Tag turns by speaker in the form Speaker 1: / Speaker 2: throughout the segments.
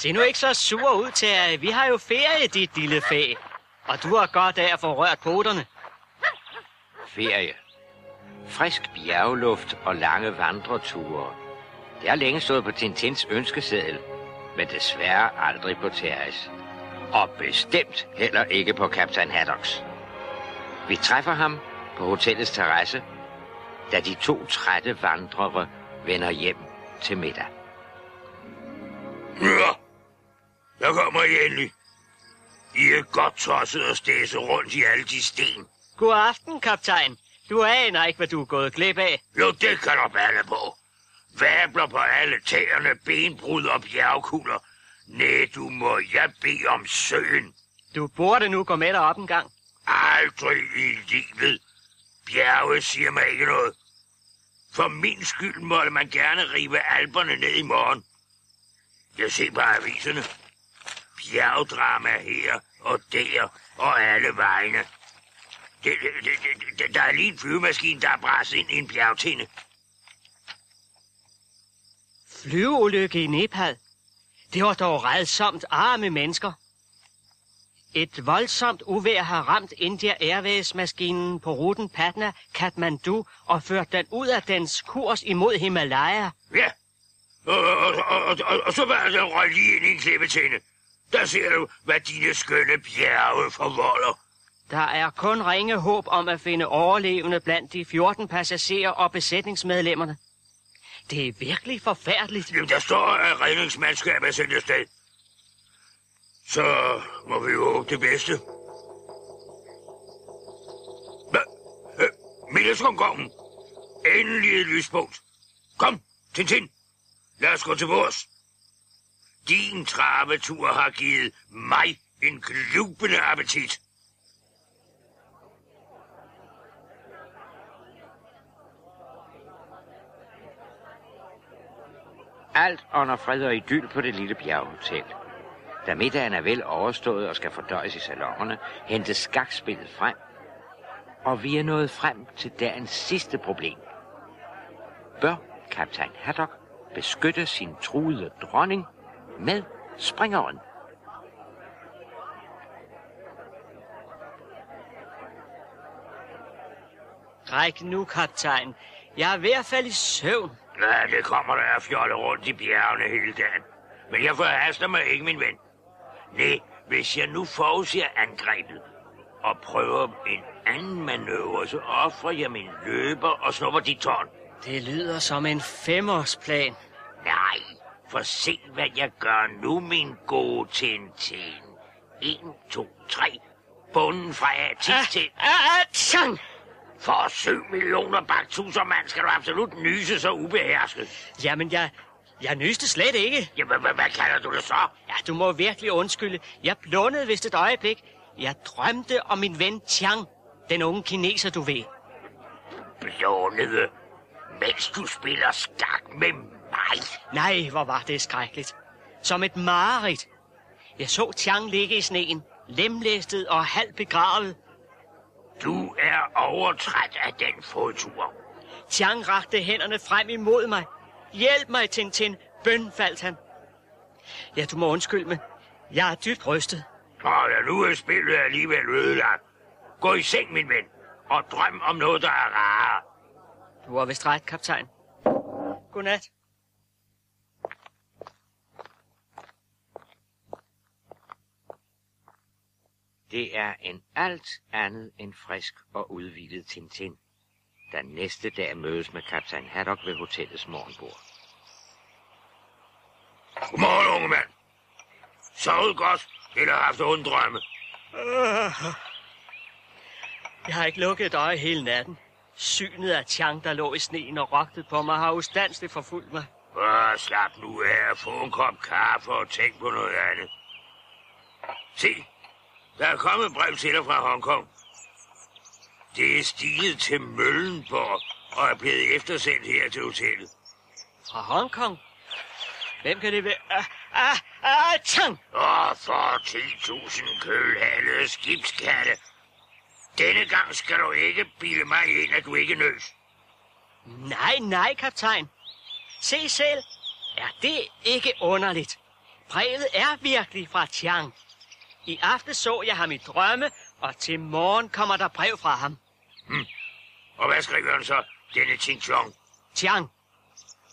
Speaker 1: Se nu ikke så sur ud til, at vi har jo ferie, dit lille fæ. Og du har godt af at få rørt poterne.
Speaker 2: Ferie. Frisk bjergeluft og lange vandreture. Det har længe stået på Tintins ønskeseddel, men desværre aldrig på Terres. Og bestemt heller ikke på Kaptajn Haddocks. Vi træffer ham på hotellets terrasse, da de to trætte vandrere vender hjem til middag.
Speaker 3: Ja, der kommer I endelig. I er godt tosset og stæse rundt i alle de sten.
Speaker 1: God aften, kaptajn. Du aner ikke, hvad du er gået glip af.
Speaker 3: Jo, det kan du balle på. Vabler på alle tæerne, benbrud og bjergkulder. Næh, du må jeg bede om søen.
Speaker 1: Du burde nu gå med dig op en gang.
Speaker 3: Aldrig i livet. Bjerge siger mig ikke noget. For min skyld måtte man gerne rive alberne ned i morgen. Jeg ser på aviserne. Bjergdrama her og der og alle vegne. Det, det, det, det, der er lige en flyvemaskine, der er bræst ind i en bjergtinde.
Speaker 1: Flyveulykke i Nepal. Det var dog redsomt arme mennesker. Et voldsomt uvejr har ramt India Airways-maskinen på ruten Patna-Kathmandu og ført den ud af dens kurs imod Himalaya.
Speaker 3: Ja, og, og, og, og, og, og så var der røg lige ind i en klippetinde. Der ser du, hvad dine skønne bjerge forvolder.
Speaker 1: Der er kun ringe håb om at finde overlevende blandt de 14 passagerer og besætningsmedlemmerne. Det er virkelig forfærdeligt.
Speaker 3: Jamen, der står, at redningsmandskabet er sendt afsted. Så må vi jo håbe det bedste. Hvad? Øh, Middelsrumgongen. Endelig et lyspunkt. Kom, Tintin. Lad os gå til vores. Din travetur har givet mig en glubende appetit.
Speaker 2: Alt under fred og idyl på det lille bjerghotel. Da middagen er vel overstået og skal fordøjes i salongerne, hentes skakspillet frem. Og vi er nået frem til dagens sidste problem. Bør kaptajn Haddock beskytte sin truede dronning med springeren?
Speaker 1: Træk nu, kaptajn. Jeg er ved at falde i søvn.
Speaker 3: Ja, det kommer der at fjolle rundt i bjergene hele dagen. Men jeg forhaster mig ikke, min ven. Nej, hvis jeg nu forudser angrebet og prøver en anden manøvre, så offrer jeg min løber og snupper dit tårn.
Speaker 1: Det lyder som en femårsplan.
Speaker 3: Nej, for se, hvad jeg gør nu, min gode Tintin. 1, 2, 3. Bunden fra A til
Speaker 1: Ah,
Speaker 3: til.
Speaker 1: ah, ah, tjang!
Speaker 3: For 7 millioner baktuser mand skal du absolut nyse så ubehersket.
Speaker 1: Jamen, jeg, jeg nyste slet ikke.
Speaker 3: Jamen, hvad, hvad kalder du det så?
Speaker 1: Ja, du må virkelig undskylde. Jeg blundede vist et øjeblik. Jeg drømte om min ven Chiang, den unge kineser, du ved.
Speaker 3: Blånede, mens du spiller skak med mig.
Speaker 1: Nej, hvor var det skrækkeligt. Som et mareridt. Jeg så Chiang ligge i sneen, lemlæstet og halvt begravet.
Speaker 3: Du er overtræt af den fodtur.
Speaker 1: Chiang rakte hænderne frem imod mig. Hjælp mig, Tintin, bønfaldt han. Ja, du må undskylde mig. Jeg er dybt rystet.
Speaker 3: Og ja, nu er spillet alligevel ødelagt. Gå i seng, min ven, og drøm om noget, der er rarere.
Speaker 1: Du har vist ret, kaptajn. Godnat.
Speaker 2: Det er en alt andet end frisk og udvidet Tintin, der næste dag mødes med kaptajn Haddock ved hotellets morgenbord.
Speaker 3: Godmorgen, unge mand. Sovet godt, eller haft ondt drømme.
Speaker 1: Jeg har ikke lukket et øje hele natten. Synet af Chang, der lå i sneen og rogtede på mig, har ustandsligt forfulgt mig.
Speaker 3: Åh, slap nu af, få en kop kaffe og tænk på noget andet. Se, der er kommet et brev til dig fra Hongkong. Det er stilet til Møllenborg og er blevet eftersendt her til hotellet.
Speaker 1: Fra Hongkong? Hvem kan det være? Ah, ah, ah, Chang!
Speaker 3: Og for 10.000 kølhalede skibskatte. Denne gang skal du ikke bilde mig ind, at du ikke nøs.
Speaker 1: Nej, nej, kaptajn. Se selv. Er det ikke underligt? Brevet er virkelig fra Tiang. I aften så jeg ham i drømme, og til morgen kommer der brev fra ham.
Speaker 3: Og hvad skriver han så, denne Ching Chong?
Speaker 1: Tiang.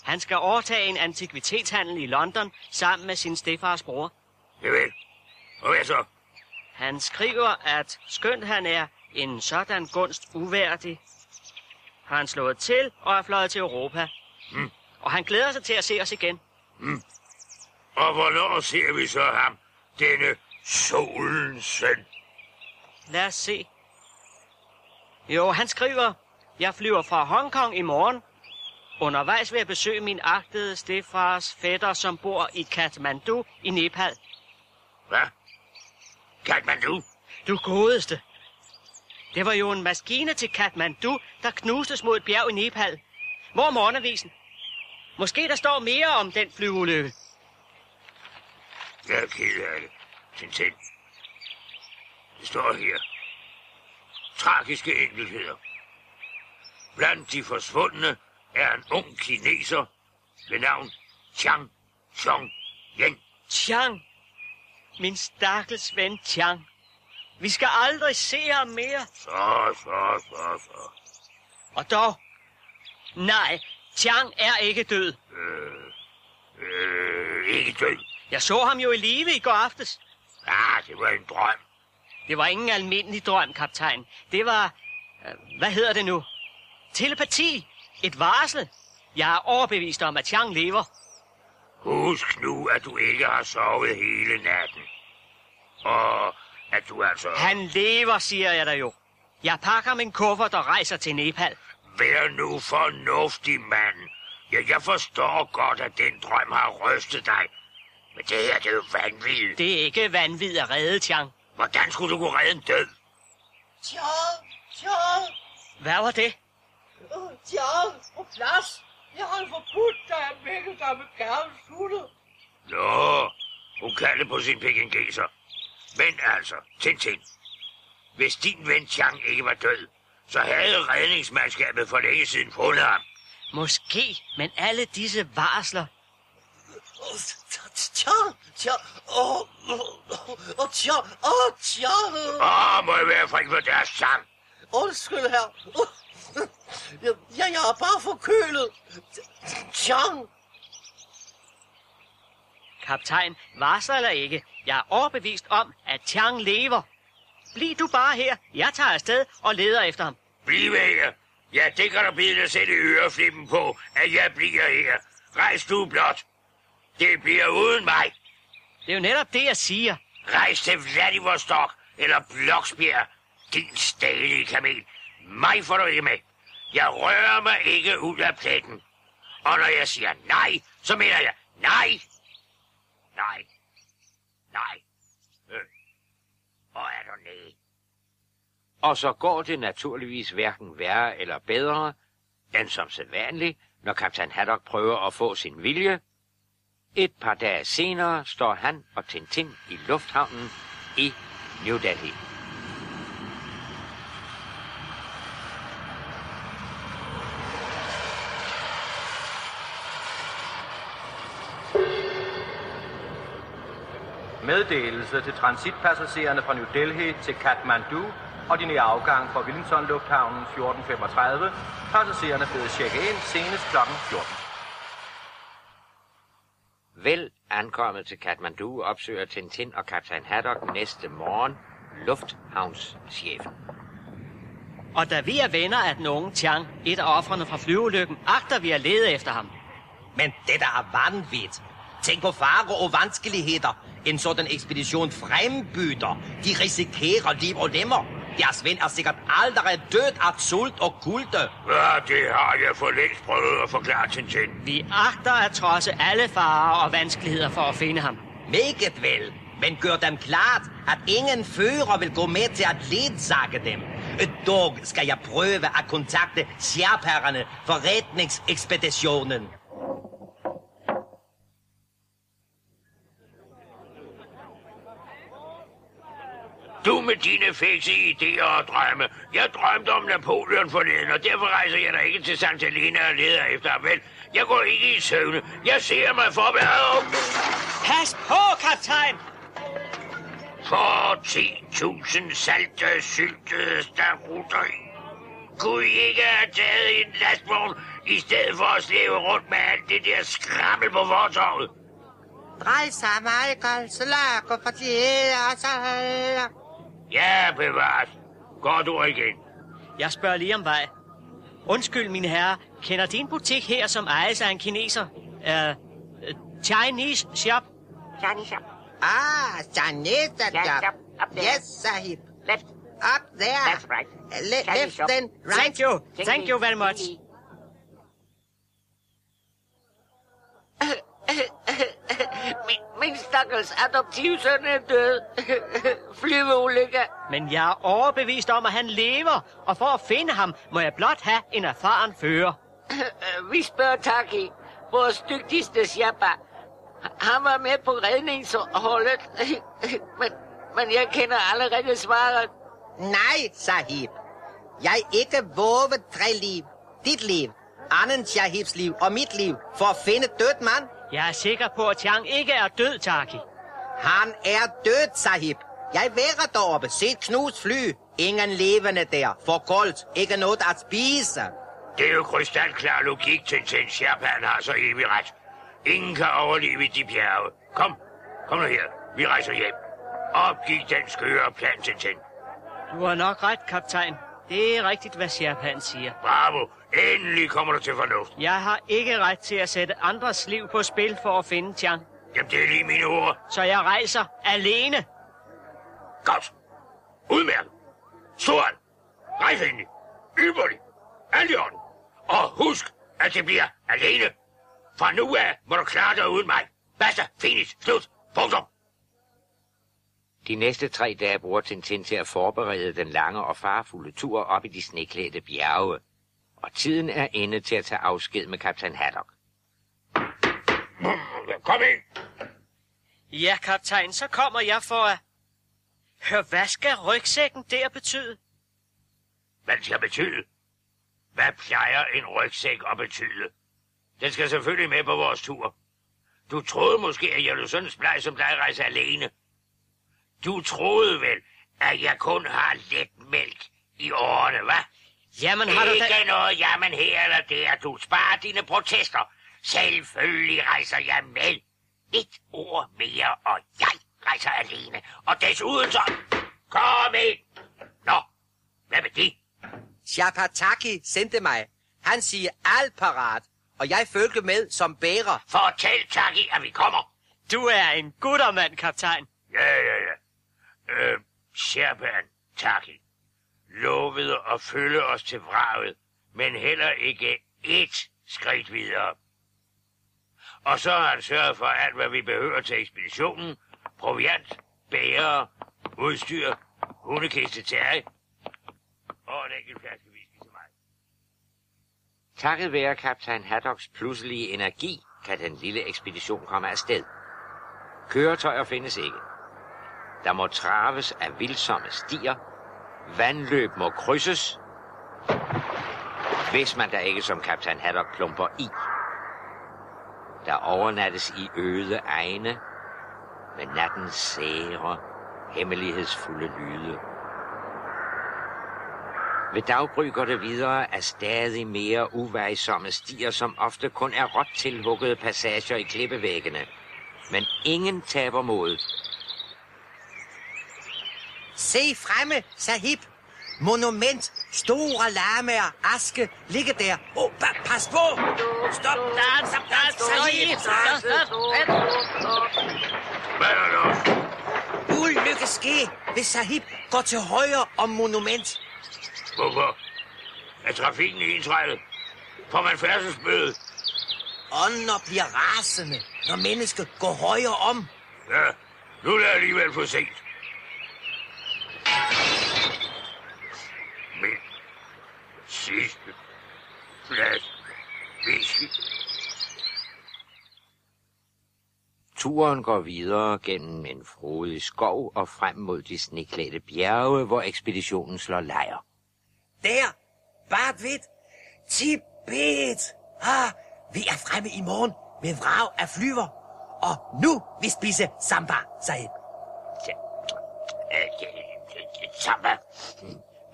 Speaker 1: Han skal overtage en antikvitetshandel i London sammen med sin stefars bror.
Speaker 3: Det vel. Og hvad så?
Speaker 1: Han skriver, at skønt han er en sådan gunst uværdig, har han slået til og er fløjet til Europa.
Speaker 3: Mm.
Speaker 1: Og han glæder sig til at se os igen.
Speaker 3: Og hvornår ser vi så ham, denne solens søn?
Speaker 1: Lad os se. Jo, han skriver, jeg flyver fra Hongkong i morgen. Undervejs vil jeg besøge min agtede stefars fætter, som bor i Kathmandu i Nepal.
Speaker 3: Hvad? Kathmandu?
Speaker 1: Du godeste. Det var jo en maskine til Kathmandu, der knustes mod et bjerg i Nepal. Hvor er morgenavisen? Måske der står mere om den flyveulykke.
Speaker 3: Jeg er ked af det. Tintin. Det står her. Tragiske enkeltheder. Blandt de forsvundne er en ung kineser ved navn Chang Chong Yen.
Speaker 1: Chang. Min stakkels ven Chang. Vi skal aldrig se ham mere.
Speaker 3: Så, så, så, så.
Speaker 1: Og dog. Nej, Chang er ikke død.
Speaker 3: Øh, ikke død.
Speaker 1: Jeg så ham jo i live i går aftes.
Speaker 3: Ah, det var en drøm.
Speaker 1: Det var ingen almindelig drøm, kaptajn. Det var... Øh, hvad hedder det nu? Telepati. Et varsel. Jeg er overbevist om, at Chang lever.
Speaker 3: Husk nu, at du ikke har sovet hele natten. Og at du altså...
Speaker 1: Han lever, siger jeg dig jo. Jeg pakker min kuffert og rejser til Nepal.
Speaker 3: Vær nu fornuftig, mand. Ja, jeg forstår godt, at den drøm har rystet dig. Men det her, det er jo vanvittigt.
Speaker 1: Det er ikke vanvid at redde Chang.
Speaker 3: Hvordan skulle du kunne redde en død?
Speaker 4: Tjang, Tjang,
Speaker 1: Hvad var det?
Speaker 4: øh, Tjang, på plads. Jeg har forbudt dig at vække dig med gavens hunde.
Speaker 3: Nå, hun kaldte på sin pekingeser. Men altså, Tintin. Hvis din ven Chang ikke var død, så havde redningsmandskabet for længe siden fundet ham.
Speaker 1: Måske, men alle disse varsler.
Speaker 4: Tjang, Tjang, åh, åh, åh, Tjang, åh, Tjang.
Speaker 3: Åh, må jeg være fri for deres sang.
Speaker 4: Undskyld, her. Ja, jeg er bare forkølet. Tjang,
Speaker 1: Kaptajn, varsler eller ikke. Jeg er overbevist om, at Chang lever. Bliv du bare her. Jeg tager afsted og leder efter ham.
Speaker 3: Bliv her. Ja, det kan du bide dig selv i øreflippen på, at jeg bliver her. Rejs du blot. Det bliver uden mig.
Speaker 1: Det er jo netop det, jeg siger.
Speaker 3: Rejs til Vladivostok eller Bloksbjerg. Din stadige kamel. Mig får du ikke med. Jeg rører mig ikke ud af pletten. Og når jeg siger nej, så mener jeg nej. Nej. Nej. Øh. Og er du nej?
Speaker 2: Og så går det naturligvis hverken værre eller bedre, end som sædvanligt, når kaptajn Haddock prøver at få sin vilje. Et par dage senere står han og Tintin i lufthavnen i New Delhi.
Speaker 5: Meddelelse til transitpassagererne fra New Delhi til Kathmandu. Ordinær afgang fra Wellington Lufthavnen 14.35. Passagererne bedes tjekket ind senest kl. 14.
Speaker 2: Vel ankommet til Kathmandu opsøger Tintin og kaptajn Haddock næste morgen lufthavnschefen.
Speaker 1: Og da vi er venner af den unge Chang, et af offrene fra flyveulykken, agter vi at lede efter ham.
Speaker 6: Men dette er vanvittigt. Tænk på farer og vanskeligheder. En sådan ekspedition frembyder. De risikerer liv og lemmer. Ven er sikkert aldrig død af sult og kulte.
Speaker 3: Ja, det har jeg for længst prøvet at forklare Tintin.
Speaker 1: Vi agter at trodse alle farer og vanskeligheder for at finde ham.
Speaker 6: Meget vel. Men gør dem klart, at ingen fører vil gå med til at ledsage dem. Dog skal jeg prøve at kontakte sherpærerne for redningsekspeditionen.
Speaker 3: Du med dine fikse idéer og drømme. Jeg drømte om Napoleon forleden, og derfor rejser jeg da ikke til Santa Helena og leder efter ham. Vel, jeg går ikke i søvne. Jeg ser mig for... Oh!
Speaker 1: Pas på, kaptajn!
Speaker 3: For 10.000 salte, syltede starutter. Kunne I ikke have taget en lastvogn, i stedet for at slæve rundt med alt det der skrammel på fortorvet?
Speaker 7: Drej sig, Michael, så lad gå for det, så...
Speaker 3: Ja, bevares. Godt ord igen.
Speaker 1: Jeg spørger lige om vej. Undskyld, mine herrer. Kender de en butik her, som ejes af en kineser? Uh, Chinese shop?
Speaker 4: Chinese shop.
Speaker 7: Ah, Chinese
Speaker 4: Yeah,
Speaker 7: job.
Speaker 4: shop. Up there.
Speaker 7: Yes, Sahib.
Speaker 4: Left.
Speaker 7: Up there.
Speaker 4: That's right.
Speaker 7: Le-
Speaker 4: Chinese
Speaker 7: left
Speaker 4: shop.
Speaker 7: then, right.
Speaker 1: Thank you. Thank you very much.
Speaker 4: Min, min stakkels adoptivsøn er død. Flyveulykke.
Speaker 1: Men jeg er overbevist om, at han lever, og for at finde ham, må jeg blot have en erfaren fører.
Speaker 4: Vi spørger Taki, vores dygtigste shabba. Han var med på redningsholdet, men, men jeg kender allerede svaret.
Speaker 7: Nej, Sahib. Jeg ikke våget tre liv. Dit liv, anden Sahibs liv og mit liv for at finde død mand.
Speaker 1: Jeg er sikker på, at Chang ikke er død, Taki.
Speaker 7: Han er død, Sahib. Jeg værer deroppe, set knus fly. Ingen levende der, for koldt, ikke noget at spise.
Speaker 3: Det er jo krystalklar logik, Tintin Sherpan har så evig ret. Ingen kan overleve i de bjerge. Kom, kom nu her. Vi rejser hjem. Opgiv den skøre plan, Tintin.
Speaker 1: Du har nok ret, kaptajn. Det er rigtigt, hvad Sherpan siger.
Speaker 3: Bravo. Endelig kommer du til fornuft.
Speaker 1: Jeg har ikke ret til at sætte andres liv på spil for at finde Chang.
Speaker 3: Jamen, det er lige mine ord.
Speaker 1: Så jeg rejser alene.
Speaker 3: Godt. Udmærket. Stort. Rejs endelig. Ypperligt. Alt i orden. Og husk, at det bliver alene. Fra nu af må du klare dig uden mig. Basta. Finish. Slut. Punktum.
Speaker 2: De næste tre dage bruger Tintin til at forberede den lange og farfulde tur op i de sneklædte bjerge. Og tiden er inde til at tage afsked med kaptajn Haddock.
Speaker 3: Kom ind.
Speaker 1: Ja, kaptajn, så kommer jeg for at... Hør, hvad skal rygsækken der betyde?
Speaker 3: Hvad skal betyde? Hvad plejer en rygsæk at betyde? Den skal selvfølgelig med på vores tur. Du troede måske, at jeg ville sådan splej som dig rejse alene. Du troede vel, at jeg kun har let mælk i årene, hva'?
Speaker 1: Jamen, har du
Speaker 3: Ikke
Speaker 1: da...
Speaker 3: noget jamen her eller der. Du sparer dine protester. Selvfølgelig rejser jeg med. Et ord mere, og jeg rejser alene. Og desuden så... Kom ind! Nå, hvad med det?
Speaker 7: Chapataki sendte mig. Han siger alt parat, og jeg følger med som bærer.
Speaker 3: Fortæl Taki, at vi kommer.
Speaker 1: Du er en guttermand, kaptajn.
Speaker 3: Ja, ja, ja. Øh, Sherpan Taki lovede at følge os til vraget, men heller ikke ét skridt videre. Og så har han sørget for alt, hvad vi behøver til ekspeditionen. Proviant, bære, udstyr, hundekiste til og en enkelt flaske whisky til mig.
Speaker 2: Takket være kaptajn Haddocks pludselige energi, kan den lille ekspedition komme afsted. Køretøjer findes ikke. Der må traves af vildsomme stier. Vandløb må krydses. Hvis man da ikke som kaptajn Haddock klumper i. Der overnattes i øde egne med nattens sære, hemmelighedsfulde lyde. Ved daggry går det videre af stadig mere uvejsomme stier, som ofte kun er råt tilhuggede passager i klippevæggene. Men ingen taber modet.
Speaker 7: Se fremme, Sahib. Monument, store lamaer, aske, ligger der. Åh, oh, pa- pas på! Stop! Stop, stop, stop, Sahib!
Speaker 3: Hvad er der?
Speaker 7: Ulykke ske, hvis Sahib går til højre om monument.
Speaker 3: Hvorfor? Er trafikken ensrettet? Får man færdselsbøde?
Speaker 7: Ånder bliver rasende, når mennesket går højre om.
Speaker 3: Ja, nu er det alligevel for sent. Min sidste
Speaker 2: Turen går videre gennem en frodig skov og frem mod de sneklædte bjerge, hvor ekspeditionen slår lejr.
Speaker 7: Der, bart hvidt. Tibet. Ah, vi er fremme i morgen med vrag af flyver. Og nu vi spise samba, Sahib.
Speaker 3: Samba.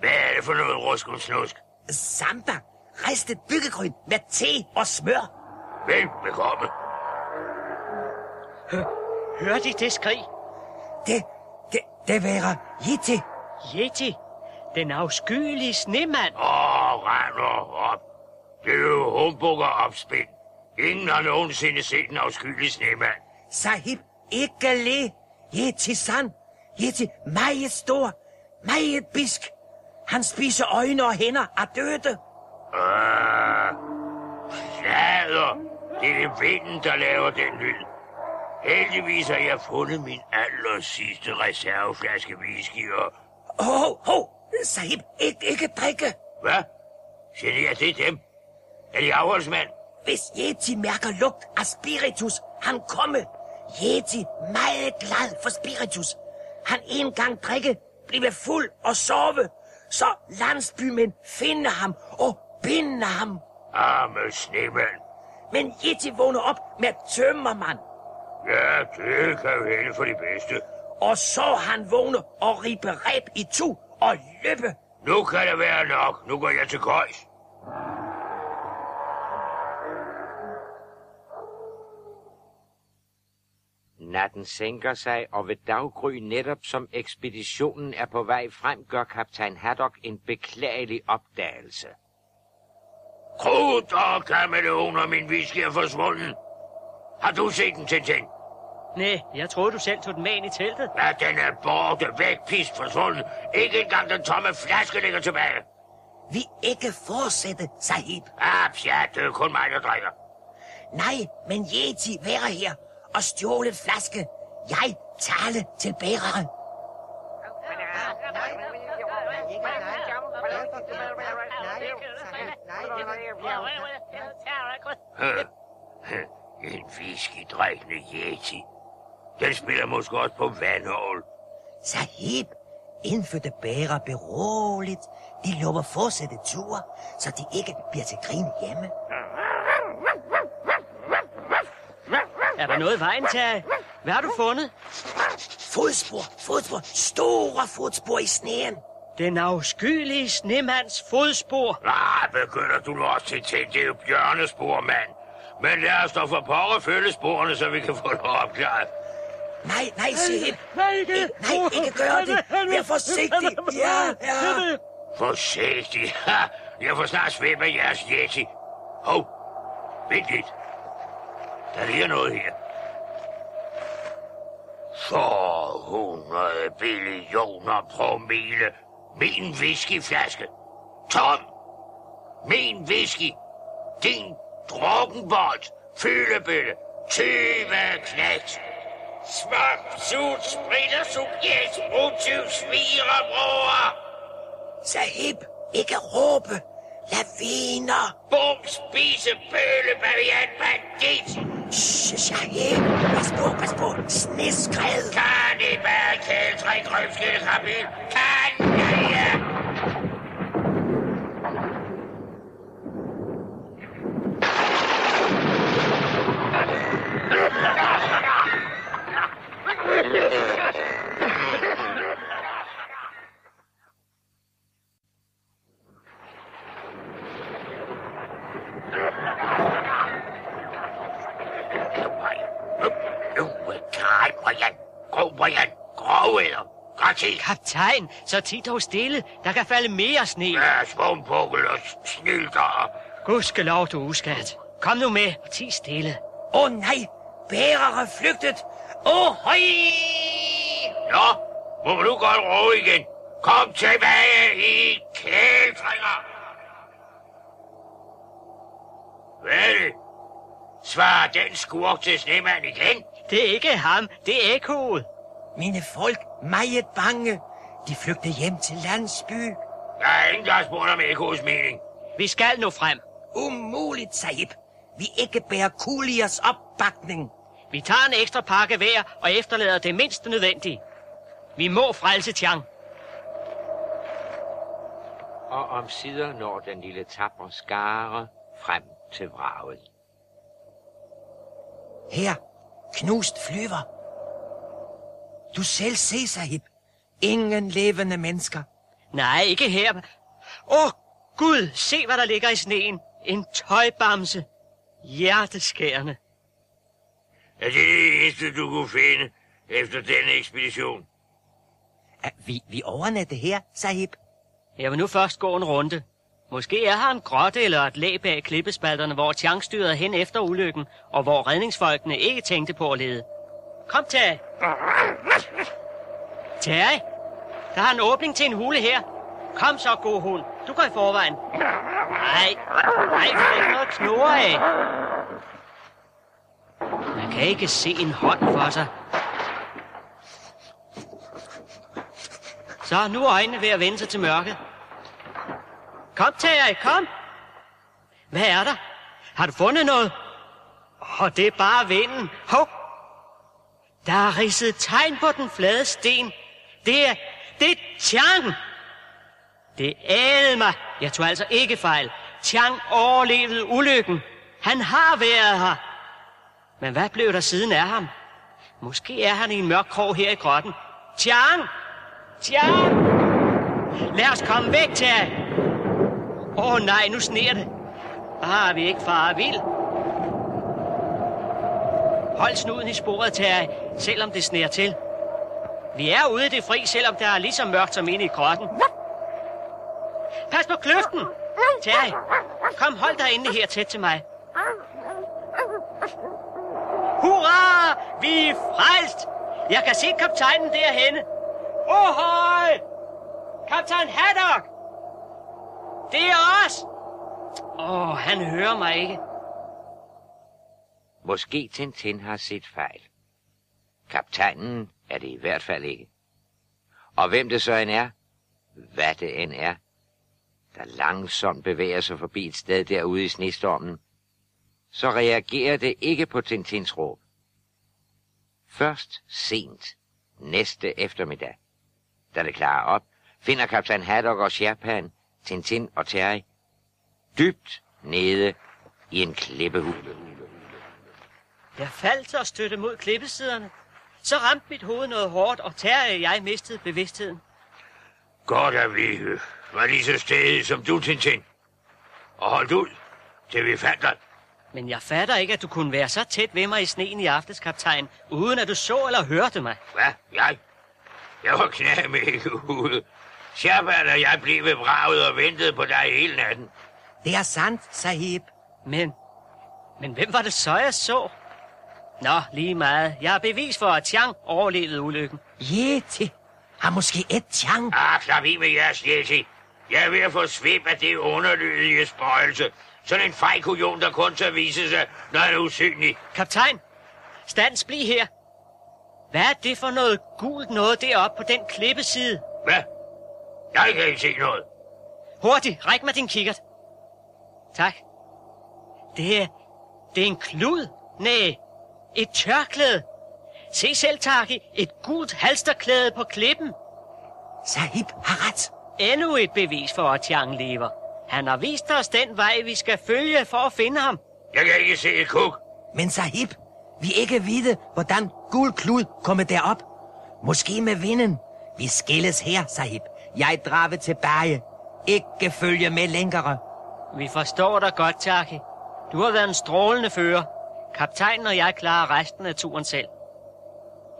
Speaker 3: Hvad er det for noget ruskensnusk?
Speaker 7: Samba, ristet byggegryn med te og smør.
Speaker 3: Vel, velkommen.
Speaker 1: Hør de det skrig?
Speaker 7: Det, det, det være Yeti.
Speaker 1: Yeti, den afskyelige snemand.
Speaker 3: Åh, rend nu op. Det er jo humbug og opspind. Ingen har nogensinde set en afskyelig snemand.
Speaker 7: Sahib, ikke le. Yeti san. Yeti meget stor, meget bisk. Han spiser øjne og hænder af døde.
Speaker 3: Ah, slader. Det er vinden, der laver den lyd. Heldigvis har jeg fundet min aller sidste reserveflaske whisky og...
Speaker 7: Ho, ho, Sahib, ikke, ikke drikke.
Speaker 3: Hvad? Generer det dem? Er de afholdsmand?
Speaker 7: Hvis Yeti mærker lugt af spiritus, han komme. Yeti meget glad for spiritus. Han en gang drikke, blive fuld og sove. Så landsbymænd finder ham og binder ham.
Speaker 3: Arme snemand.
Speaker 7: Men Yeti vågner op med tømmermand.
Speaker 3: Ja, det kan jo hælde for de bedste.
Speaker 7: Og så han vågne og ribe reb i to og løbe.
Speaker 3: Nu kan det være nok. Nu går jeg til køjs.
Speaker 2: Natten sænker sig, og ved daggry netop som ekspeditionen er på vej frem, gør kaptajn Haddock en beklagelig opdagelse.
Speaker 3: Krudt og kameleoner, min whisky er forsvunden. Har du set den, Tintin?
Speaker 1: Nej, jeg troede, du selv tog den med ind i teltet.
Speaker 3: Ja, den er borte, væk, pist, forsvunden. Ikke engang den tomme flaske ligger tilbage.
Speaker 7: Vi ikke fortsætte, Sahib.
Speaker 3: Ah, pjat, det er kun mig, der drikker.
Speaker 7: Nej, men Yeti være her og stjåle en flaske. Jeg tale til bæreren.
Speaker 3: En whisky-drikkende yeti. Den spiller måske også på vandhål.
Speaker 7: Sahib, indfødte bærer beroligt. De lover fortsætte ture, så de ikke bliver til grin hjemme.
Speaker 1: Er der noget i vejen til? Hvad har du fundet?
Speaker 7: Fodspor, fodspor, store fodspor i sneen.
Speaker 1: Den afskyelige snemands fodspor.
Speaker 3: Ah, begynder du nu også til ting. Det er jo bjørnespor, mand. Men lad os dog for pokker følge sporene, så vi kan få det opklaret.
Speaker 7: Nej, nej, Sahib.
Speaker 1: Nej, ikke.
Speaker 7: Nej, ikke gør det. Vær forsigtig. Ja, ja.
Speaker 3: Forsigtig. Ha! Jeg får snart svæb af jeres yeti. Hov, vent lidt. Der ligger noget her. For 100 billioner promille. Min whiskyflaske. Tom. Min whisky. Din drukkenbold. Fyldebølle. 20 knægt. Smag, sut, spritter, subjekt, brugtyv, sviger, bror.
Speaker 7: Sahib, ikke råbe. Laviner.
Speaker 3: Bum, spise, bølle, bavian, bandit.
Speaker 7: Shh, Sahib. Pas på, pas på. Sneskred.
Speaker 3: Kannibal, kældrik, røvskille, krabbil. Kan, ja, ja. Nu, Karl, Brian. Gå, Brian. Groveder. Godt til.
Speaker 1: Kaptajn, så tid dog stille. Der kan falde mere sne.
Speaker 3: Ja, svumpukkel og snilder.
Speaker 1: Gudskelov, du uskat. Kom nu med og ti stille.
Speaker 7: Åh oh, nej, bærere flygtet. Oh, høj!
Speaker 3: Nå, må du godt råbe igen. Kom tilbage i kæletrænger. Hvad er det? Svarer den skurk til snemand igen?
Speaker 1: Det er ikke ham, det er ekkoet.
Speaker 7: Mine folk, meget bange. De flygtede hjem til landsby.
Speaker 3: Der er ingen, der har spurgt om ekkoets mening.
Speaker 1: Vi skal nu frem.
Speaker 7: Umuligt, Sahib. Vi ikke bærer kuliers opbakning.
Speaker 1: Vi tager en ekstra pakke hver og efterlader det mindste nødvendige. Vi må frelse Tiang.
Speaker 2: Og om sider når den lille tapper skare frem til vraget.
Speaker 7: Her, knust flyver. Du selv se, Sahib. Ingen levende mennesker.
Speaker 1: Nej, ikke her. Åh, Gud, se hvad der ligger i sneen. En tøjbamse. Hjerteskærende.
Speaker 3: Er det det eneste, du kunne finde efter denne ekspedition?
Speaker 7: Er vi, vi overnatte her, Sahib?
Speaker 1: Jeg vil nu først gå en runde. Måske er her en grotte eller et læ bag klippespalterne, hvor Chang styrede hen efter ulykken, og hvor redningsfolkene ikke tænkte på at lede. Kom, Terry. Terry, der er en åbning til en hule her. Kom så, god hund. Du går i forvejen. Nej, nej, for ikke noget knurre af. Kan ikke se en hånd for sig. Så nu er øjnene ved at vende sig til mørket. Kom, Terje, kom. Hvad er der? Har du fundet noget? Åh, oh, det er bare vinden. Hov! Der er ridset tegn på den flade sten. Det er... Det er Chang! Det anede mig. Jeg tog altså ikke fejl. Chang overlevede ulykken. Han har været her. Men hvad blev der siden af ham? Måske er han i en mørk krog her i grotten. Chang! Chang! Lad os komme væk, Terry. Åh oh, nej, nu sner det. Ah, vi ikke far vild. Hold snuden i sporet, Terry, selvom det sner til. Vi er ude i det fri, selvom der er lige så mørkt som inde i grotten. Pas på kløften! Terry, kom, hold dig inde her tæt til mig. Hurra! Vi er frelst! Jeg kan se kaptajnen derhenne. Åh, oh! Kaptajn Haddock! Det er os! Åh, oh, han hører mig ikke.
Speaker 2: Måske Tintin har set fejl. Kaptajnen er det i hvert fald ikke. Og hvem det så end er, hvad det end er, der langsomt bevæger sig forbi et sted derude i snestormen, så reagerer det ikke på Tintins råb. Først sent, næste eftermiddag, da det klarer op, finder kaptajn Haddock og Sherpan, Tintin og Terry dybt nede i en klippehule.
Speaker 1: Jeg faldt og støtte mod klippesiderne. Så ramte mit hoved noget hårdt, og Terry og jeg mistede bevidstheden.
Speaker 3: Godt at vi var lige så stedige som du, Tintin. Og holdt ud, til vi fandt dig.
Speaker 1: Men jeg fatter ikke, at du kunne være så tæt ved mig i sneen i aftes, kaptajn, uden at du så eller hørte mig.
Speaker 3: Hvad? Jeg? Jeg var knæ med i hovedet. Sherbat og jeg blev ved braget og ventede på dig hele natten.
Speaker 7: Det er sandt, Sahib.
Speaker 1: Men, men hvem var det så, jeg så? Nå, lige meget. Jeg har bevis for, at Chang overlevede ulykken.
Speaker 7: Yeti. Har måske et Chang.
Speaker 3: Ah, slap i med jeres Yeti. Jeg er ved at få svip af det underlydige spøjelse. Sådan en fej kujon, der kun tør vise sig, når han er usynlig.
Speaker 1: Kaptajn, stands bliv her. Hvad er det for noget gult noget deroppe på den klippeside?
Speaker 3: Hvad? Jeg kan ikke se noget.
Speaker 1: Hurtigt, ræk mig din kikkert. Tak. Det er, det er en klud. Nej, et tørklæde. Se selv, Taki, et gult halsterklæde på klippen.
Speaker 7: Sahib har ret.
Speaker 1: Endnu et bevis for, at Chang lever. Han har vist os den vej, vi skal følge for at finde ham.
Speaker 3: Jeg kan ikke se et kuk.
Speaker 7: Men Sahib, vi ikke vide, hvordan gul klud kommer derop. Måske med vinden. Vi skilles her, Sahib. Jeg drager tilbage. Ikke følge med længere.
Speaker 1: Vi forstår dig godt, Taki. Du har været en strålende fører. Kaptajnen og jeg klarer resten af turen selv.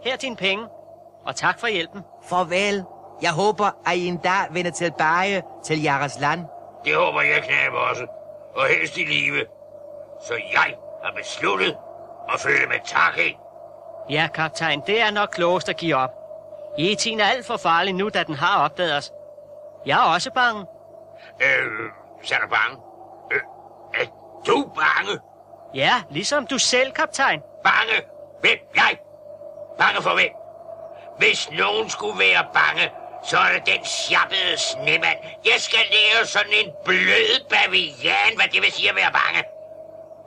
Speaker 1: Her er dine penge, og tak for hjælpen.
Speaker 7: Farvel. Jeg håber, at I en dag vender tilbage til jeres land.
Speaker 3: Det håber jeg knæb også. Og helst i live. Så jeg har besluttet at følge med Taki.
Speaker 1: Ja, kaptajn, det er nok klogest at give op. Yetien er alt for farlig nu, da den har opdaget os. Jeg er også bange.
Speaker 3: Øh, så er du bange? Øh, er du bange?
Speaker 1: Ja, ligesom du selv, kaptajn.
Speaker 3: Bange? Hvem? Jeg? Bange for hvem? Hvis nogen skulle være bange, så er det den sjappede snemand. Jeg skal lære sådan en blød bavian, hvad det vil sige at være bange.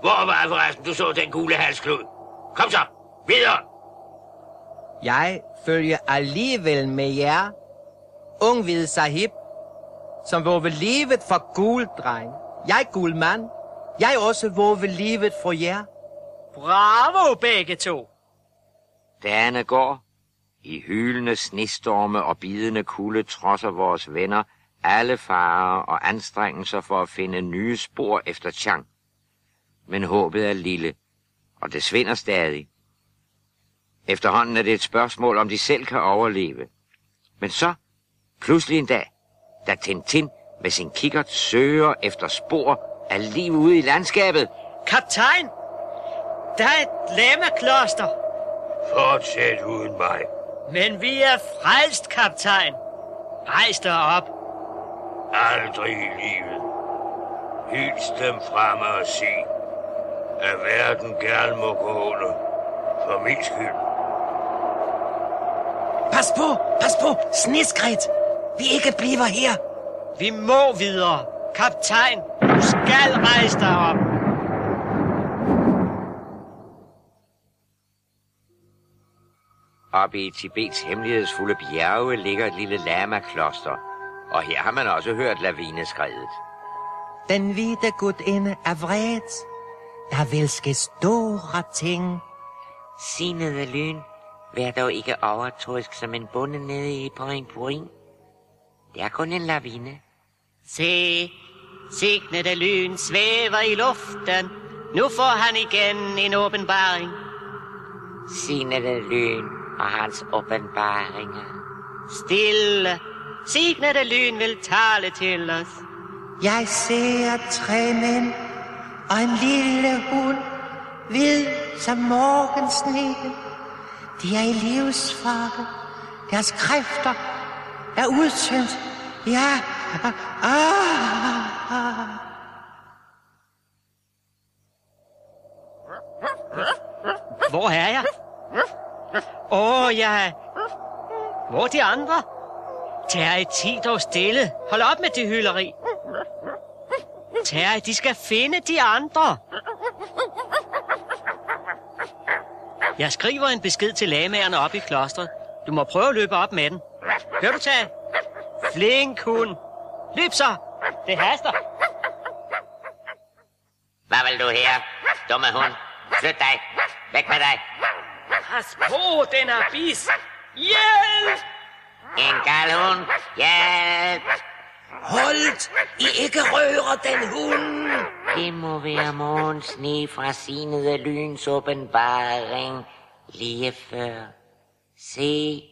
Speaker 3: Hvor var det forresten, du så den gule halsklud? Kom så, videre.
Speaker 7: Jeg følger alligevel med jer, ung hvide sahib, som våger livet for gul dreng. Jeg gul mand. Jeg også våger livet for jer.
Speaker 1: Bravo, begge to.
Speaker 2: Dagene går. I hylende snestorme og bidende kulde trodser vores venner alle farer og anstrengelser for at finde nye spor efter Chang. Men håbet er lille, og det svinder stadig. Efterhånden er det et spørgsmål, om de selv kan overleve. Men så, pludselig en dag, da Tintin med sin kikkert søger efter spor af liv ude i landskabet.
Speaker 1: Kaptajn! Der er et lama-kloster,
Speaker 3: Fortsæt uden mig.
Speaker 1: Men vi er frelst, kaptajn. Rejs dig op.
Speaker 3: Aldrig i livet. Hils dem fremme og sig, at verden gerne må gå under. For min skyld.
Speaker 7: Pas på, pas på, sneskred. Vi ikke bliver her.
Speaker 1: Vi må videre. Kaptajn, du skal rejse dig op.
Speaker 2: Oppe i Tibets hemmelighedsfulde bjerge ligger et lille lama-kloster, og her har man også hørt lavineskredet.
Speaker 8: Den hvide gudinde er vred. Der vil ske store ting.
Speaker 9: Sinede lyn, vær dog ikke overtroisk som en bonde nede i Point Point. Det er kun en lavine.
Speaker 1: Se, signede lyn svæver i luften. Nu får han igen en åbenbaring.
Speaker 9: Sinede lyn og hans åbenbaringer.
Speaker 1: Stille, signede lyn vil tale til os.
Speaker 8: Jeg ser tre mænd og en lille hund, hvid som morgensneen. De er i livsfare. Deres kræfter er udtømt. Ja, ah, ah.
Speaker 1: Hvor er jeg? Åh, oh, ja. Hvor er de andre? Terje, ti dog stille. Hold op med det hylderi. Terje, de skal finde de andre. Jeg skriver en besked til lagmagerne op i klostret. Du må prøve at løbe op med den. Hør du, Terje? Flink hund. Løb så. Det haster.
Speaker 9: Hvad vil du her, dumme hund? Flyt dig. Væk med dig.
Speaker 1: Pas på, den er bis. Hjælp!
Speaker 9: En gal hund. Hjælp.
Speaker 7: Holdt, I ikke rører den hund.
Speaker 9: Det må være morgens sne fra sinede lyns åbenbaring lige før. Se,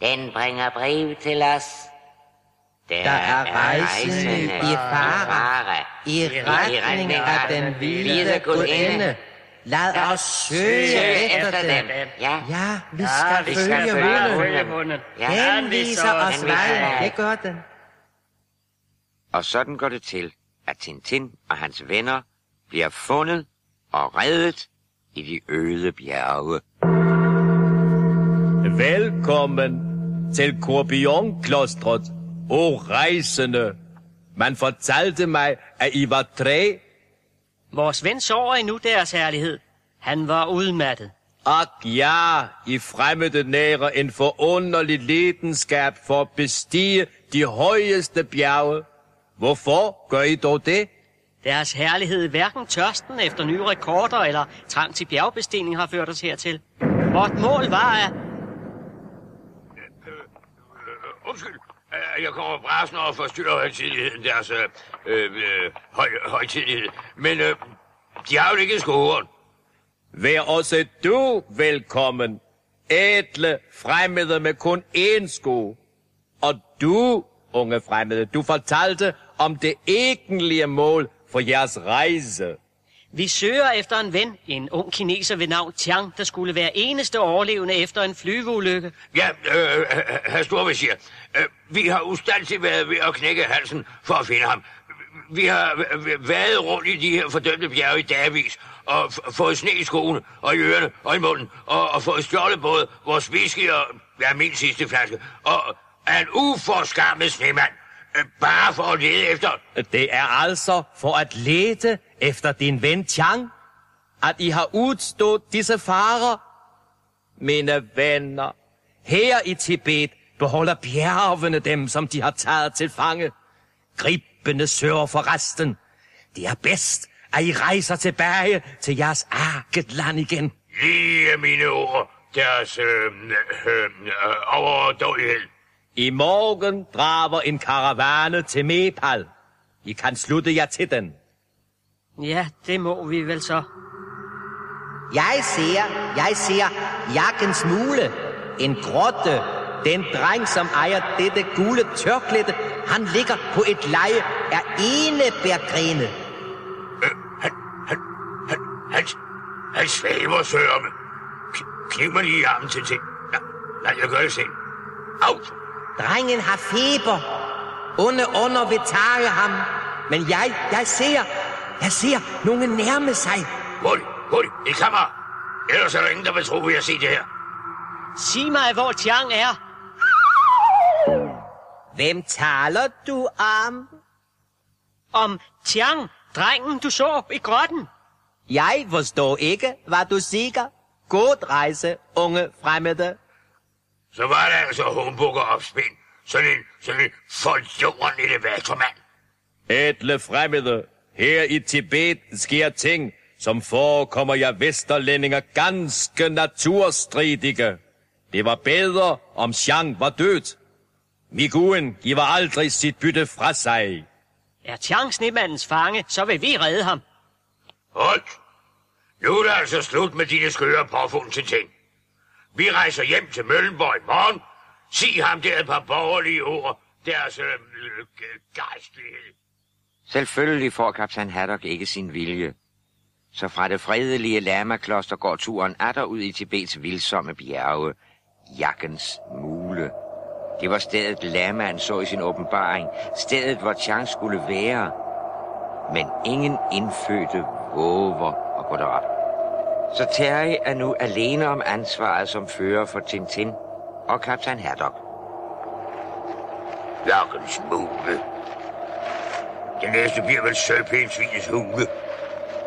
Speaker 9: den bringer brev til os. Der,
Speaker 8: Der er rejsende i fare, i retning af den hvide gudinde. Lad os søge efter dem.
Speaker 9: Ja,
Speaker 8: Ja, vi
Speaker 1: Ja,
Speaker 8: skal
Speaker 1: vi skal
Speaker 8: følge
Speaker 1: følge
Speaker 8: hunden.
Speaker 1: hunden.
Speaker 9: Ja,
Speaker 8: Den viser os vejen,
Speaker 9: vej.
Speaker 8: det gør den.
Speaker 2: Og sådan går det til, at Tintin og hans venner bliver fundet og reddet i de øde bjerge.
Speaker 10: Velkommen til Corbion-klostret, o rejsende. Man fortalte mig, at I var tre.
Speaker 1: Vores ven sover endnu, deres herlighed. Han var udmattet.
Speaker 10: Ak ja, I fremmede nære en forunderlig lidenskab for at bestige de højeste bjerge. Hvorfor gør I dog det?
Speaker 1: Deres herlighed hverken tørsten efter nye rekorder eller trang til bjergbestigning har ført os hertil. Vort mål var at...
Speaker 3: Undskyld, øh, Øh, jeg kommer brasende og forstyrrer højtidligheden, deres øh, øh, øh, høj, højtidlighed. Men øh, de har jo ikke en skohorn.
Speaker 10: Vær også du velkommen, ædle fremmede med kun én sko. Og du, unge fremmede, du fortalte om det egentlige mål for jeres rejse.
Speaker 1: Vi søger efter en ven, en ung kineser ved navn Tiang, der skulle være eneste overlevende efter en flyveulykke.
Speaker 3: Ja, øh, herr Storvisier, øh, vi har ustandsigt været ved at knække halsen for at finde ham. Vi har været rundt i de her fordømte bjerge i dagvis, og fået sne i skoene, og i ørerne, og i munden, og, og fået stjålet både vores whisky og ja, min sidste flaske, og en uforskammet snemand, øh, bare for at lede efter...
Speaker 10: Det er altså for at lede efter din ven Chang, at I har udstået disse farer. Mine venner, her i Tibet beholder bjergene dem, som de har taget til fange. Gribende sørger for resten. Det er bedst, at I rejser tilbage til jeres arket land igen.
Speaker 3: Lige mine ord, deres øh, øh, øh, overdådighed.
Speaker 10: I morgen drager en karavane til Nepal. I kan slutte jer til den.
Speaker 1: Ja, det må vi vel så.
Speaker 6: Jeg ser, jeg ser jakkens mule. En grotte. Den dreng, som ejer dette gule tørklæde, han ligger på et leje af enebærgrene.
Speaker 3: Øh, han, han, han, han, han svæver sørme. Kniv mig lige i armen til ting. Nej, nej, jeg gør det selv. Au!
Speaker 6: Drengen har feber. Onde under vil tage ham. Men jeg, jeg ser, jeg ser nogen nærme sig.
Speaker 3: Hurtigt, hurtigt, i kammer. Ellers er der ingen, der vil tro, at jeg har set det her.
Speaker 1: Sig mig, hvor Tiang er.
Speaker 6: Hvem taler du om?
Speaker 1: Om Tiang, drengen du så i grotten.
Speaker 6: Jeg forstår ikke, hvad du siger. God rejse, unge fremmede.
Speaker 3: Så var der altså humbug og opspind. Sådan en, sådan en forjorden elevatormand.
Speaker 10: Ædle fremmede, her i Tibet sker ting, som forekommer jer vesterlændinger ganske naturstridige. Det var bedre, om Xiang var død. Miguen giver aldrig sit bytte fra sig.
Speaker 1: Er Tiang snemandens fange, så vil vi redde ham.
Speaker 3: Hold! Nu er det altså slut med dine skøre påfund til ting. Vi rejser hjem til Møllenborg i morgen. Sig ham der et par borgerlige ord. Deres øh, øh, gejstlighed.
Speaker 2: Selvfølgelig får kaptajn Haddock ikke sin vilje. Så fra det fredelige lamakloster går turen atter ud i Tibets vildsomme bjerge. Jakkens mule. Det var stedet Lamaen så i sin åbenbaring. Stedet, hvor Chang skulle være. Men ingen indfødte våger at gå derop. Så Terry er nu alene om ansvaret som fører for Tintin og kaptajn Haddock.
Speaker 3: Jakkens mule. Det næste bliver vel sølvpænsvinets hule.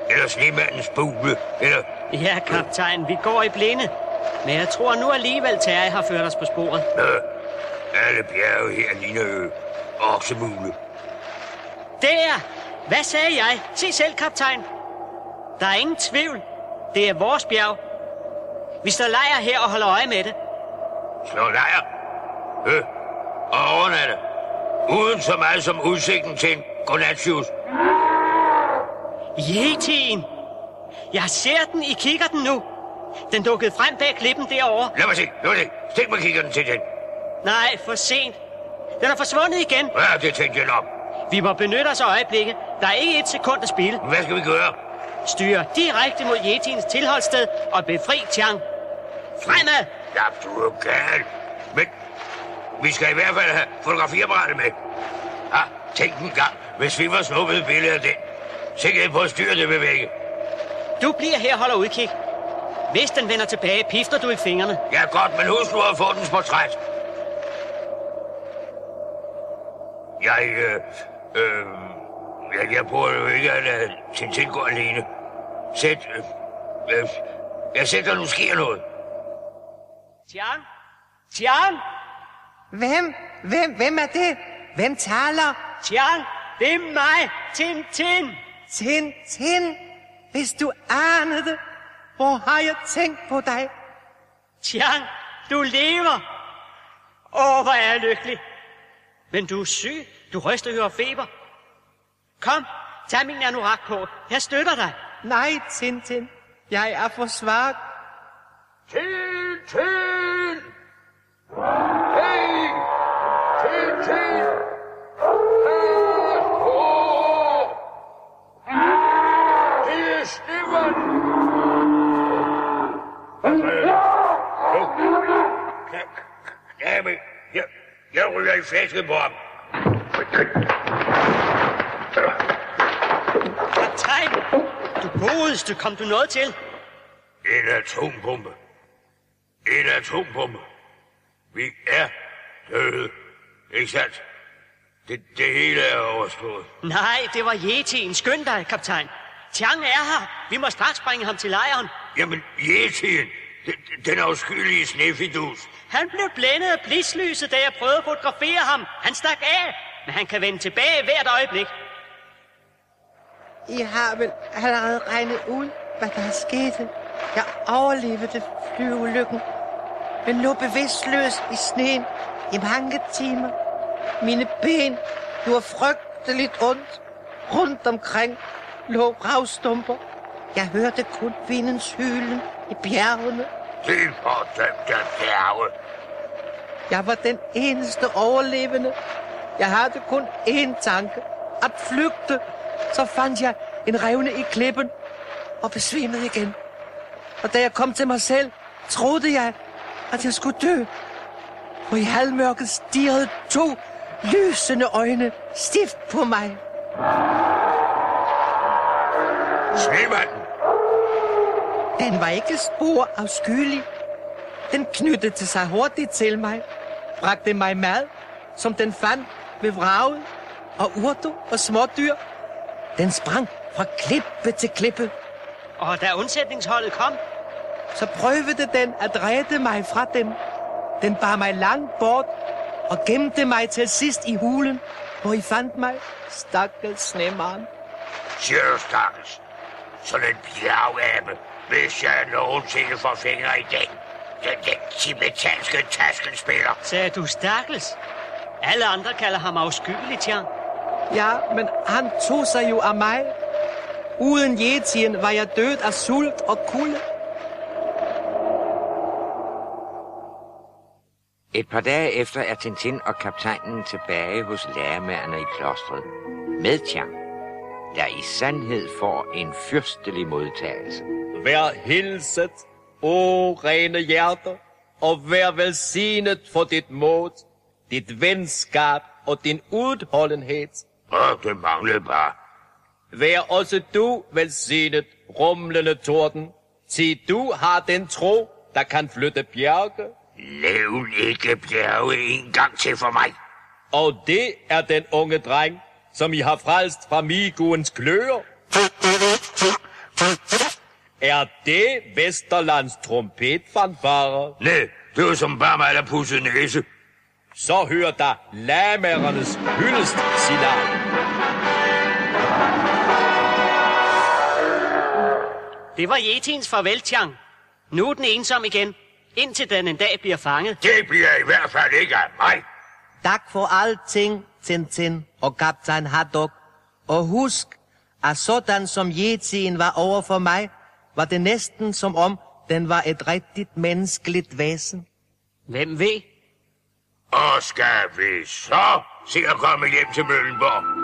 Speaker 3: Eller snemandens bule. Eller...
Speaker 1: Ja, kaptajn, vi går i blinde. Men jeg tror nu alligevel, Terje har ført os på sporet.
Speaker 3: Nå, alle bjerge her ligner jo oksemule.
Speaker 1: Der! Hvad sagde jeg? Se selv, kaptajn. Der er ingen tvivl. Det er vores bjerg. Vi står lejr her og holder øje med det.
Speaker 3: Slå lejr. Øh, og overnatte. Uden så meget som udsigten til en godnatsjus.
Speaker 1: Yetien! Jeg ser den i kikkerten nu. Den dukkede frem bag klippen derovre.
Speaker 3: Lad mig se, lad mig se. Stik mig kiggerten til den.
Speaker 1: Nej, for sent. Den er forsvundet igen.
Speaker 3: Ja, det tænkte jeg nok.
Speaker 1: Vi må benytte os af øjeblikket. Der er ikke et sekund at spille.
Speaker 3: Hvad skal vi gøre?
Speaker 1: Styre direkte mod Yetiens tilholdssted og befri Tiang. Fremad!
Speaker 3: Ja, du er gal. Men vi skal i hvert fald have fotografiapparatet med. Ja, tænk en gang, hvis vi var snuppet et billede af den. Sikkert på at styre det bevæge.
Speaker 1: Du bliver her og holder udkig. Hvis den vender tilbage, pifter du i fingrene.
Speaker 3: Ja, godt, men husk nu at få dens portræt. Jeg, øh, øh, jeg, jeg prøver jo ikke at lade Tintin gå alene. Sæt, øh, øh, jeg sætter nu sker noget.
Speaker 1: Tiang? Tiang?
Speaker 8: Hvem? Hvem? Hvem er det? Hvem taler?
Speaker 1: Tiang, det er mig, Tintin.
Speaker 8: Tintin, hvis du anede, hvor har jeg tænkt på dig?
Speaker 1: Tiang, du lever. Åh, hvor er jeg lykkelig. Men du er syg. Du ryster af feber. Kom, tag min anorak på. Jeg støtter dig.
Speaker 8: Nej, Tintin. Jeg er for svag.
Speaker 3: Tintin! Jeg, ryger i flæsket på ham.
Speaker 1: Kaptajn, du godeste, kom du noget til?
Speaker 3: En atombombe. En atombombe. Vi er døde. Ikke sandt? Det, det hele er overstået.
Speaker 1: Nej, det var Yetien. Skynd dig, kaptajn. Tiang er her. Vi må straks bringe ham til lejren.
Speaker 3: Jamen, Yetien, den, den afskyelige snefidus.
Speaker 1: Han blev blændet af blidslyset, da jeg prøvede at fotografere ham. Han stak af, men han kan vende tilbage hvert øjeblik.
Speaker 8: I har vel allerede regnet ud, hvad der er sket. Jeg overlevede flyulykken
Speaker 7: men lå bevidstløs i sneen i mange timer. Mine ben gjorde frygteligt ondt. Rundt omkring lå ravstumper. Jeg hørte kun vindens hylen i bjergene.
Speaker 3: De fordømte bjerge.
Speaker 7: Jeg var den eneste overlevende. Jeg havde kun én tanke. At flygte. Så fandt jeg en revne i klippen og besvimede igen. Og da jeg kom til mig selv, troede jeg, at jeg skulle dø. For i halvmørket stirrede to lysende øjne stift på mig.
Speaker 3: Snemanden,
Speaker 7: Den var ikke spor afskyelig. Den knyttede sig hurtigt til mig, bragte mig mad, som den fandt ved vraget, og urter og smådyr. Den sprang fra klippe til klippe.
Speaker 1: Og da undsætningsholdet kom,
Speaker 7: Så prøvede den at redde mig fra dem. Den bar mig langt bort og gemte mig til sidst i hulen, hvor I fandt mig, stakkels snemand.
Speaker 3: siger du stakkels. Sådan en bjergabe, hvis jeg nogensinde får fingre i den. Den, den tibetanske taskenspiller.
Speaker 1: sagde du stakkels. Alle andre kalder ham afskyelig, Tjern.
Speaker 7: Ja, men han tog sig jo af mig. Uden Yetien var jeg død af sult og kulde.
Speaker 2: Et par dage efter er Tintin og kaptajnen tilbage hos lærermærerne i klostret. Med Chang, der i sandhed får en fyrstelig modtagelse.
Speaker 10: Vær hilset, o rene hjerter, og vær velsignet for dit mod, dit venskab og din udholdenhed.
Speaker 3: Åh, det manglede bare.
Speaker 10: Vær også du velsignet, rumlende torden, til du har den tro, der kan flytte bjerge,
Speaker 3: Nævn ikke bjerge en gang til for mig.
Speaker 10: og det er den unge dreng, som I har frelst fra Miguens kløer. Er det Vesterlands trompetfanfare?
Speaker 3: Nej, det var som bare mig, der pudsede næse.
Speaker 10: Så hører der lagmærernes hyldest signal.
Speaker 1: Det var Yetins farvel, Tjang. Nu er den ensom igen, indtil den en dag bliver fanget.
Speaker 3: Det bliver i hvert fald ikke af mig.
Speaker 7: Tak for alting, Tintin og kaptajn Haddock. Og husk, at sådan som Yetien var over for mig, var det næsten som om, den var et rigtigt menneskeligt væsen.
Speaker 1: Hvem ved?
Speaker 3: Og skal vi så se at komme hjem til Møllenborg?